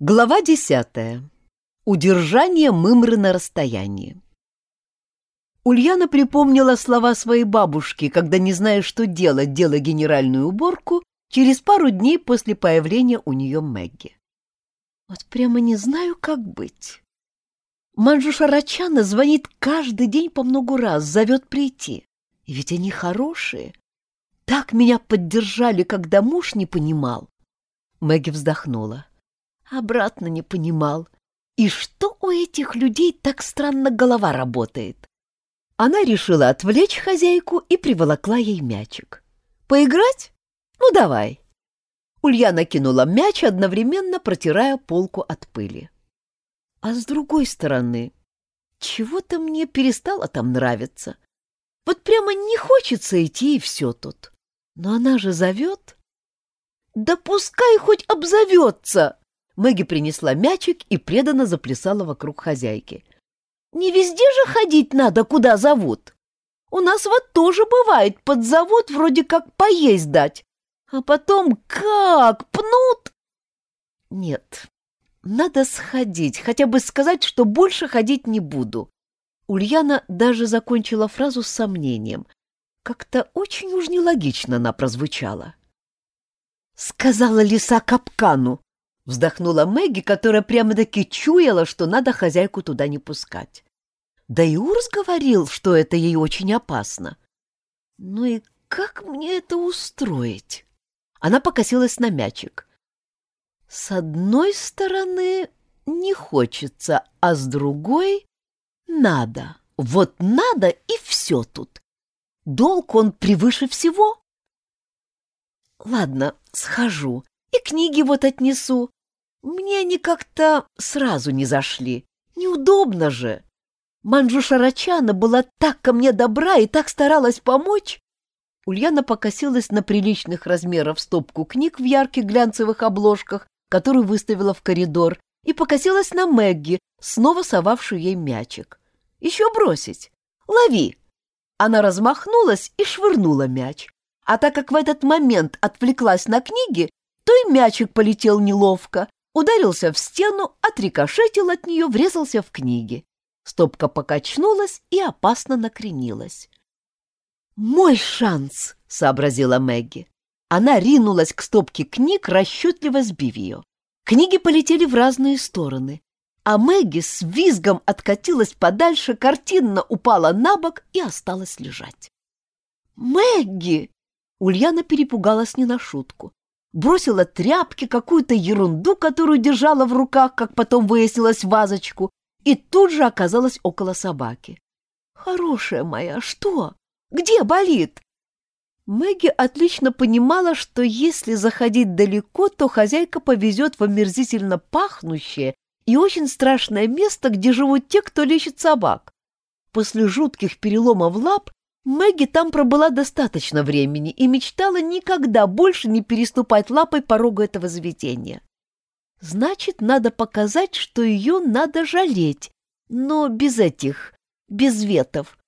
Глава десятая. Удержание мымры на расстоянии. Ульяна припомнила слова своей бабушки, когда, не зная, что делать, делая генеральную уборку, через пару дней после появления у нее Мэгги. Вот прямо не знаю, как быть. Манжуша Рачана звонит каждый день по много раз, зовет прийти. И ведь они хорошие. Так меня поддержали, когда муж не понимал. Мэгги вздохнула обратно не понимал. И что у этих людей так странно голова работает? Она решила отвлечь хозяйку и приволокла ей мячик. «Поиграть? Ну, давай!» Ульяна кинула мяч, одновременно протирая полку от пыли. А с другой стороны, чего-то мне перестало там нравиться. Вот прямо не хочется идти, и все тут. Но она же зовет. Да пускай хоть обзовется! Мэгги принесла мячик и преданно заплясала вокруг хозяйки. «Не везде же ходить надо, куда зовут. У нас вот тоже бывает, подзовут вроде как поесть дать, а потом как пнут!» «Нет, надо сходить, хотя бы сказать, что больше ходить не буду». Ульяна даже закончила фразу с сомнением. Как-то очень уж нелогично она прозвучала. «Сказала лиса капкану», Вздохнула Мэгги, которая прямо-таки чуяла, что надо хозяйку туда не пускать. Да и Урс говорил, что это ей очень опасно. Ну и как мне это устроить? Она покосилась на мячик. С одной стороны, не хочется, а с другой — надо. Вот надо, и все тут. Долг он превыше всего. Ладно, схожу и книги вот отнесу. Мне они как-то сразу не зашли. Неудобно же. Манджуша Рачана была так ко мне добра и так старалась помочь. Ульяна покосилась на приличных размеров стопку книг в ярких глянцевых обложках, которую выставила в коридор, и покосилась на Мэгги, снова совавшую ей мячик. «Еще бросить! Лови!» Она размахнулась и швырнула мяч. А так как в этот момент отвлеклась на книги, то и мячик полетел неловко, ударился в стену, отрикошетил от нее, врезался в книги. Стопка покачнулась и опасно накренилась. «Мой шанс!» — сообразила Мэгги. Она ринулась к стопке книг, расчетливо сбив ее. Книги полетели в разные стороны, а Мэгги с визгом откатилась подальше, картинно упала на бок и осталась лежать. «Мэгги!» Ульяна перепугалась не на шутку бросила тряпки, какую-то ерунду, которую держала в руках, как потом выяснилось, вазочку, и тут же оказалась около собаки. «Хорошая моя, что? Где болит?» Мэгги отлично понимала, что если заходить далеко, то хозяйка повезет в омерзительно пахнущее и очень страшное место, где живут те, кто лечит собак. После жутких переломов лап Мэгги там пробыла достаточно времени и мечтала никогда больше не переступать лапой порогу этого заведения. Значит, надо показать, что ее надо жалеть, но без этих, без ветов.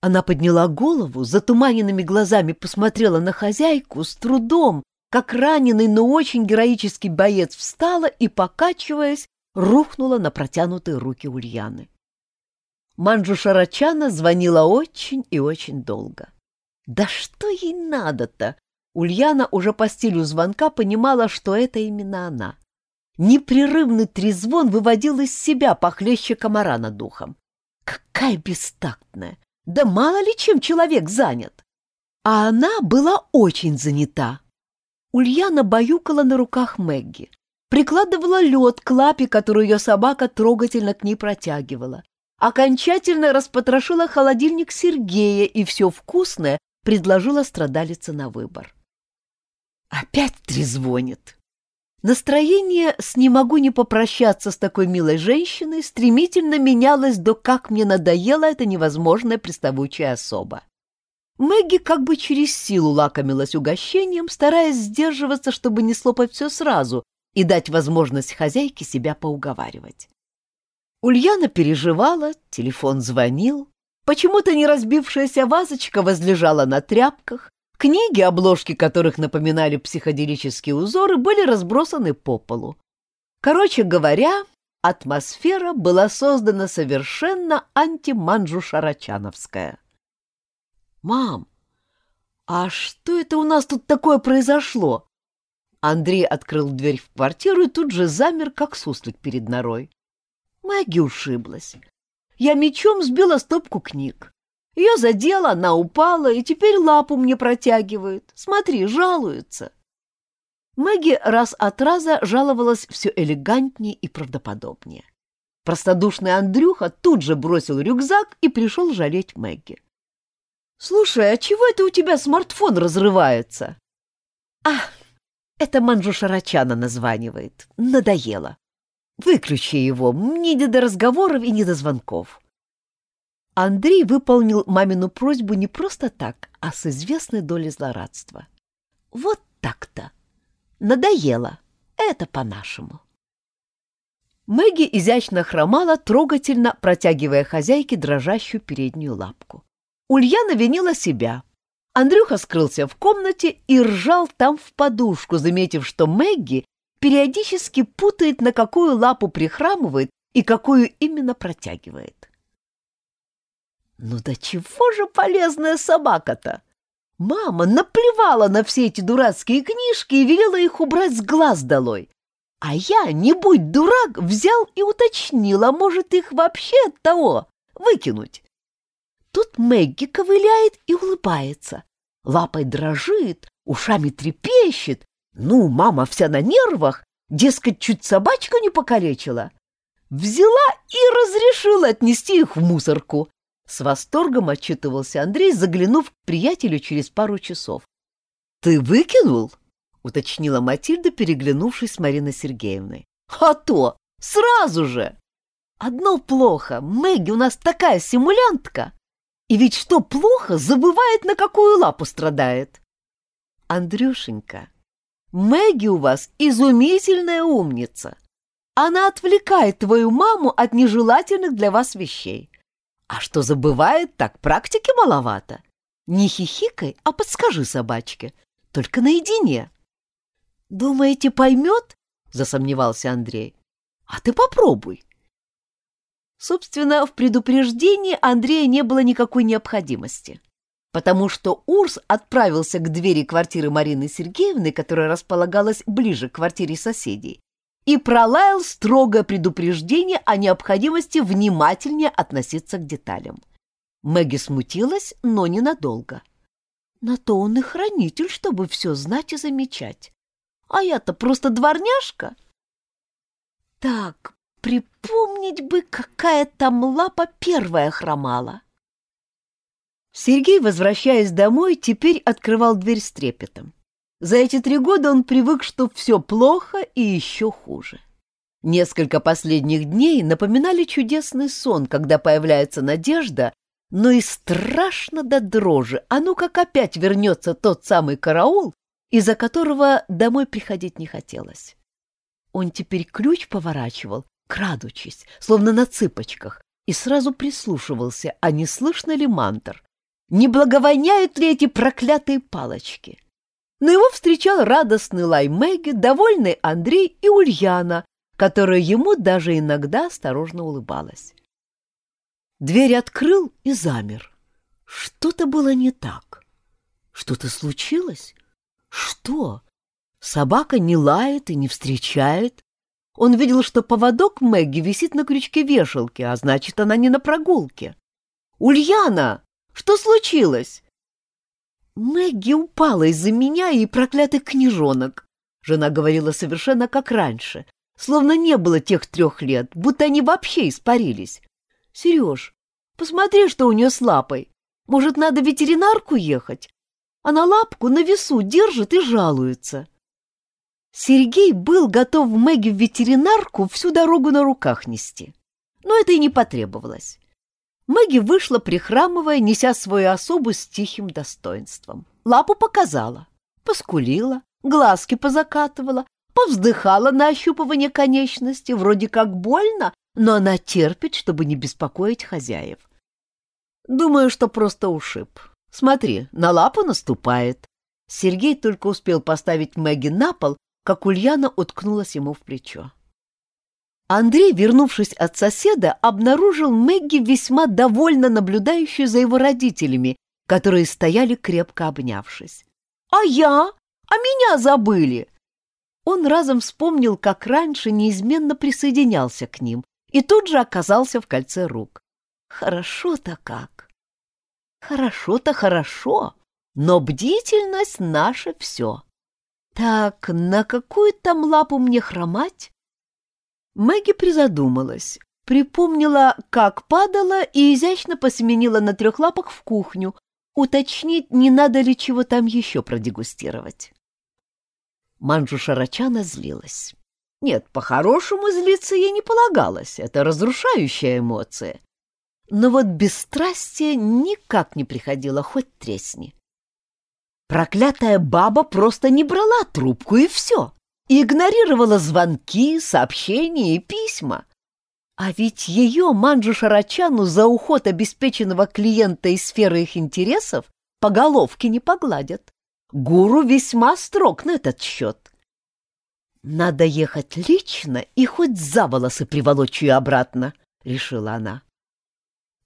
Она подняла голову, затуманенными глазами посмотрела на хозяйку с трудом, как раненый, но очень героический боец встала и, покачиваясь, рухнула на протянутые руки Ульяны. Манджу Шарачана звонила очень и очень долго. Да что ей надо-то? Ульяна уже по стилю звонка понимала, что это именно она. Непрерывный трезвон выводил из себя похлеще комара над духом. Какая бестактная! Да мало ли чем человек занят! А она была очень занята. Ульяна баюкала на руках Мэгги, прикладывала лед к лапе, которую ее собака трогательно к ней протягивала, окончательно распотрошила холодильник Сергея и все вкусное предложила страдалице на выбор. Опять трезвонит. Настроение с «не могу не попрощаться с такой милой женщиной» стремительно менялось до «как мне надоела эта невозможная приставучая особа». Мэгги как бы через силу лакомилась угощением, стараясь сдерживаться, чтобы не слопать все сразу и дать возможность хозяйке себя поуговаривать. Ульяна переживала, телефон звонил. Почему-то не разбившаяся вазочка возлежала на тряпках, книги, обложки которых напоминали психоделические узоры, были разбросаны по полу. Короче говоря, атмосфера была создана совершенно антиманжушарачановская. «Мам, а что это у нас тут такое произошло?» Андрей открыл дверь в квартиру и тут же замер, как суслик перед норой. Мэгги ушиблась. Я мечом сбила стопку книг. Ее задела, она упала, и теперь лапу мне протягивает. Смотри, жалуется. Мэгги раз от раза жаловалась все элегантнее и правдоподобнее. Простодушный Андрюха тут же бросил рюкзак и пришел жалеть Мэгги. «Слушай, а чего это у тебя смартфон разрывается?» «А, это Манжуша Рачана названивает. Надоело. Выключи его, мне не до разговоров и не до звонков». Андрей выполнил мамину просьбу не просто так, а с известной долей злорадства. «Вот так-то!» Надоело. Это по-нашему. Мэгги изящно хромала, трогательно протягивая хозяйке дрожащую переднюю лапку. Ульяна винила себя. Андрюха скрылся в комнате и ржал там в подушку, заметив, что Мэгги периодически путает, на какую лапу прихрамывает и какую именно протягивает. «Ну да чего же полезная собака-то?» Мама наплевала на все эти дурацкие книжки и велела их убрать с глаз долой. А я, не будь дурак, взял и уточнил, а может их вообще от того выкинуть. Тут Мэгги ковыляет и улыбается. Лапой дрожит, ушами трепещет. Ну, мама вся на нервах, дескать, чуть собачку не покалечила. Взяла и разрешила отнести их в мусорку. С восторгом отчитывался Андрей, заглянув к приятелю через пару часов. «Ты выкинул?» — уточнила Матильда, переглянувшись с Мариной Сергеевной. «А то! Сразу же! Одно плохо, Мэгги у нас такая симулянтка! И ведь что плохо, забывает, на какую лапу страдает!» «Андрюшенька, Мэгги у вас изумительная умница! Она отвлекает твою маму от нежелательных для вас вещей. А что забывает, так практики маловато. Не хихикай, а подскажи собачке. Только наедине. Думаете, поймет? Засомневался Андрей. А ты попробуй. Собственно, в предупреждении Андрея не было никакой необходимости, потому что Урс отправился к двери квартиры Марины Сергеевны, которая располагалась ближе к квартире соседей, и пролаял строгое предупреждение о необходимости внимательнее относиться к деталям. Мэгги смутилась, но ненадолго. На то он и хранитель, чтобы все знать и замечать. А я-то просто дворняжка. Так, припомнить бы, какая там лапа первая хромала. Сергей, возвращаясь домой, теперь открывал дверь с трепетом. За эти три года он привык, что все плохо и еще хуже. Несколько последних дней напоминали чудесный сон, когда появляется надежда, но и страшно до дрожи, а ну как опять вернется тот самый караул, из-за которого домой приходить не хотелось. Он теперь ключ поворачивал, крадучись, словно на цыпочках, и сразу прислушивался, а не слышно ли мантр, не благовоняют ли эти проклятые палочки но его встречал радостный лай Мэгги, довольный Андрей и Ульяна, которая ему даже иногда осторожно улыбалась. Дверь открыл и замер. Что-то было не так. Что-то случилось? Что? Собака не лает и не встречает. Он видел, что поводок Мэгги висит на крючке вешалки, а значит, она не на прогулке. «Ульяна, что случилось?» Мэгги упала из-за меня и проклятых книжонок. Жена говорила совершенно как раньше, словно не было тех трех лет, будто они вообще испарились. Сереж, посмотри, что у нее с лапой. Может, надо в ветеринарку ехать? Она лапку на весу держит и жалуется. Сергей был готов Мэгги в ветеринарку всю дорогу на руках нести. Но это и не потребовалось. Мэгги вышла, прихрамывая, неся свою особу с тихим достоинством. Лапу показала, поскулила, глазки позакатывала, повздыхала на ощупывание конечности, вроде как больно, но она терпит, чтобы не беспокоить хозяев. Думаю, что просто ушиб. Смотри, на лапу наступает. Сергей только успел поставить Мэгги на пол, как Ульяна уткнулась ему в плечо. Андрей, вернувшись от соседа, обнаружил Мэгги весьма довольно наблюдающую за его родителями, которые стояли крепко обнявшись. «А я? А меня забыли!» Он разом вспомнил, как раньше неизменно присоединялся к ним и тут же оказался в кольце рук. Хорошо-то как! Хорошо-то хорошо, но бдительность — наше все. Так, на какую там лапу мне хромать? Мэгги призадумалась, припомнила, как падала и изящно посеменила на трех лапах в кухню, уточнить, не надо ли чего там еще продегустировать. Манжу Шарачана злилась. Нет, по-хорошему злиться ей не полагалось, это разрушающая эмоция. Но вот бесстрастие никак не приходило, хоть тресни. Проклятая баба просто не брала трубку и все, и игнорировала звонки, сообщения и письма. А ведь ее Манджу Шарачану за уход обеспеченного клиента из сферы их интересов по головке не погладят. Гуру весьма строг на этот счет. «Надо ехать лично и хоть за волосы приволочь ее обратно», — решила она.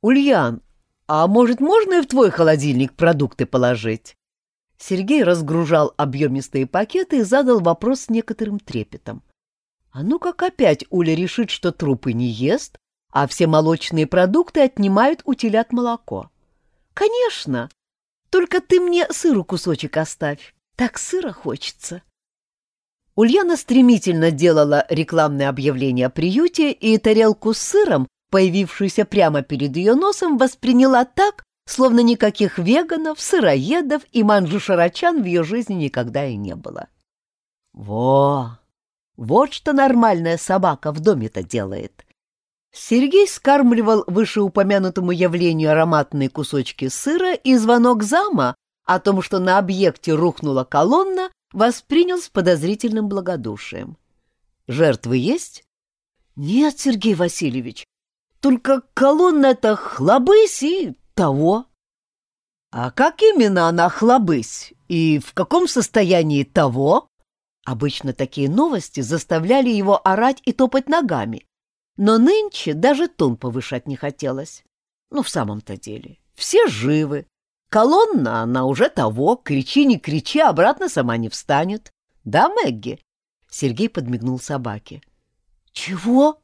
«Ульян, а может, можно и в твой холодильник продукты положить?» Сергей разгружал объемистые пакеты и задал вопрос с некоторым трепетом. «А ну как опять Уля решит, что трупы не ест, а все молочные продукты отнимают у телят молоко?» «Конечно!» Только ты мне сыру кусочек оставь. Так сыра хочется. Ульяна стремительно делала рекламное объявление о приюте, и тарелку с сыром, появившуюся прямо перед ее носом, восприняла так, словно никаких веганов, сыроедов и манжушарачан в ее жизни никогда и не было. Во! Вот что нормальная собака в доме-то делает. Сергей скармливал вышеупомянутому явлению ароматные кусочки сыра, и звонок зама о том, что на объекте рухнула колонна, воспринял с подозрительным благодушием. «Жертвы есть?» «Нет, Сергей Васильевич, только колонна — это хлобысь и того». «А как именно она хлобысь? И в каком состоянии того?» Обычно такие новости заставляли его орать и топать ногами, но нынче даже тон повышать не хотелось. Ну, в самом-то деле, все живы. Колонна, она уже того, кричи, не кричи, обратно сама не встанет. Да, Мэгги? Сергей подмигнул собаке. Чего?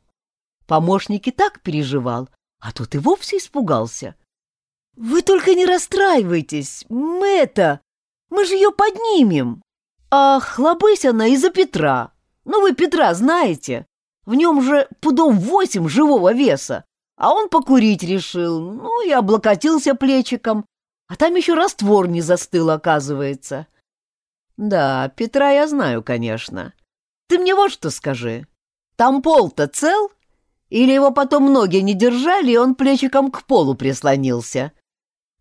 Помощник и так переживал, а тут и вовсе испугался. Вы только не расстраивайтесь, мы это... Мы же ее поднимем. Ах, лобысь она из-за Петра. Ну, вы Петра знаете. В нем же пудов восемь живого веса, а он покурить решил, ну и облокотился плечиком, а там еще раствор не застыл, оказывается. Да, Петра я знаю, конечно. Ты мне вот что скажи. Там пол-то цел? Или его потом ноги не держали, и он плечиком к полу прислонился?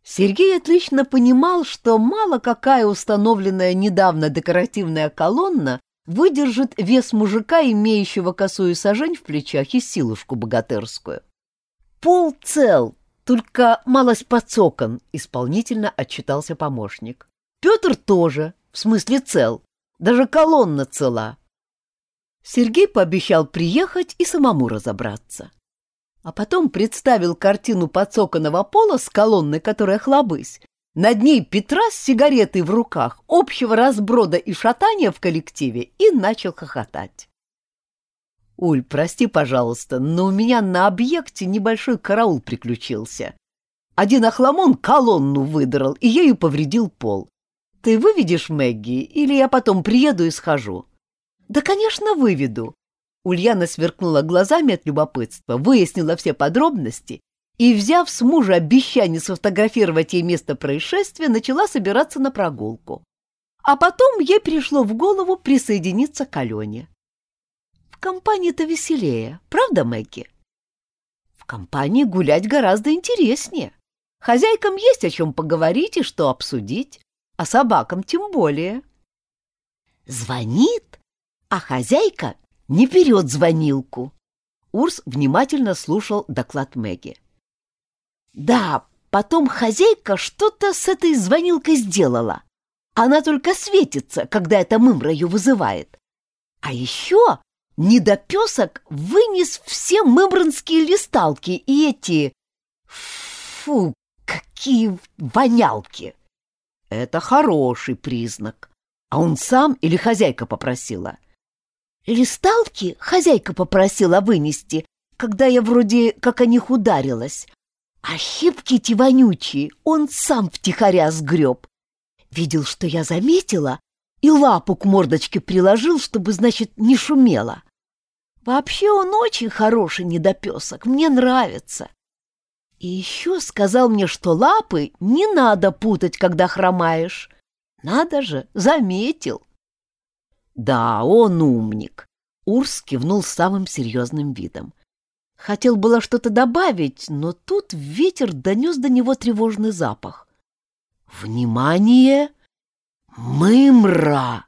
Сергей отлично понимал, что мало какая установленная недавно декоративная колонна выдержит вес мужика, имеющего косую сажень в плечах и силушку богатырскую. Пол цел, только малость подсокон, исполнительно отчитался помощник. Петр тоже, в смысле цел, даже колонна цела. Сергей пообещал приехать и самому разобраться. А потом представил картину подсоканного пола с колонной, которая хлобысь, над ней Петра с сигаретой в руках, общего разброда и шатания в коллективе, и начал хохотать. «Уль, прости, пожалуйста, но у меня на объекте небольшой караул приключился. Один охламон колонну выдрал и ею повредил пол. Ты выведешь Мэгги, или я потом приеду и схожу?» «Да, конечно, выведу». Ульяна сверкнула глазами от любопытства, выяснила все подробности и, взяв с мужа обещание сфотографировать ей место происшествия, начала собираться на прогулку. А потом ей пришло в голову присоединиться к Алене. В компании-то веселее, правда, Мэгги? В компании гулять гораздо интереснее. Хозяйкам есть о чем поговорить и что обсудить, а собакам тем более. Звонит, а хозяйка не берет звонилку. Урс внимательно слушал доклад Мэгги. Да, потом хозяйка что-то с этой звонилкой сделала. Она только светится, когда эта мымра ее вызывает. А еще недопесок вынес все мымранские листалки и эти... Фу, какие вонялки! Это хороший признак. А он сам или хозяйка попросила? Листалки хозяйка попросила вынести, когда я вроде как о них ударилась. А щепки эти вонючие он сам втихаря сгреб. Видел, что я заметила, и лапу к мордочке приложил, чтобы, значит, не шумело. Вообще он очень хороший недопесок, мне нравится. И еще сказал мне, что лапы не надо путать, когда хромаешь. Надо же, заметил. Да, он умник. Урс кивнул самым серьезным видом. Хотел было что-то добавить, но тут ветер донес до него тревожный запах. «Внимание! Мымра!»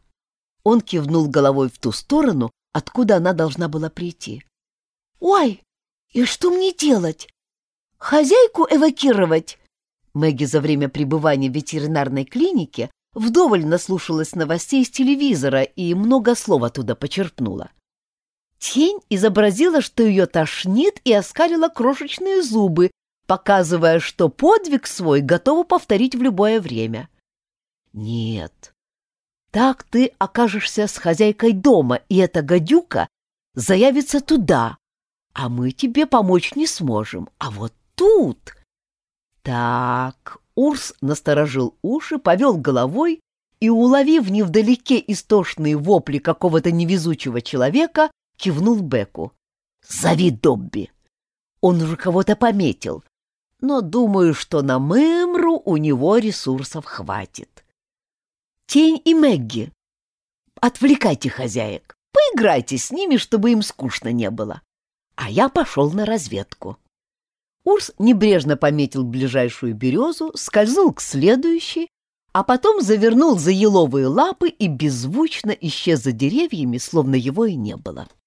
Он кивнул головой в ту сторону, откуда она должна была прийти. «Ой, и что мне делать? Хозяйку эвакировать?» Мэгги за время пребывания в ветеринарной клинике вдоволь наслушалась новостей из телевизора и много слов оттуда почерпнула. Тень изобразила, что ее тошнит, и оскалила крошечные зубы, показывая, что подвиг свой готова повторить в любое время. «Нет, так ты окажешься с хозяйкой дома, и эта гадюка заявится туда, а мы тебе помочь не сможем. А вот тут... Так, Урс насторожил уши, повел головой и, уловив невдалеке истошные вопли какого-то невезучего человека, кивнул Беку. «Зови Добби!» Он уже кого-то пометил, но думаю, что на Мэмру у него ресурсов хватит. Тень и Мэгги. Отвлекайте хозяек, поиграйте с ними, чтобы им скучно не было. А я пошел на разведку. Урс небрежно пометил ближайшую березу, скользнул к следующей, а потом завернул за еловые лапы и беззвучно исчез за деревьями, словно его и не было. —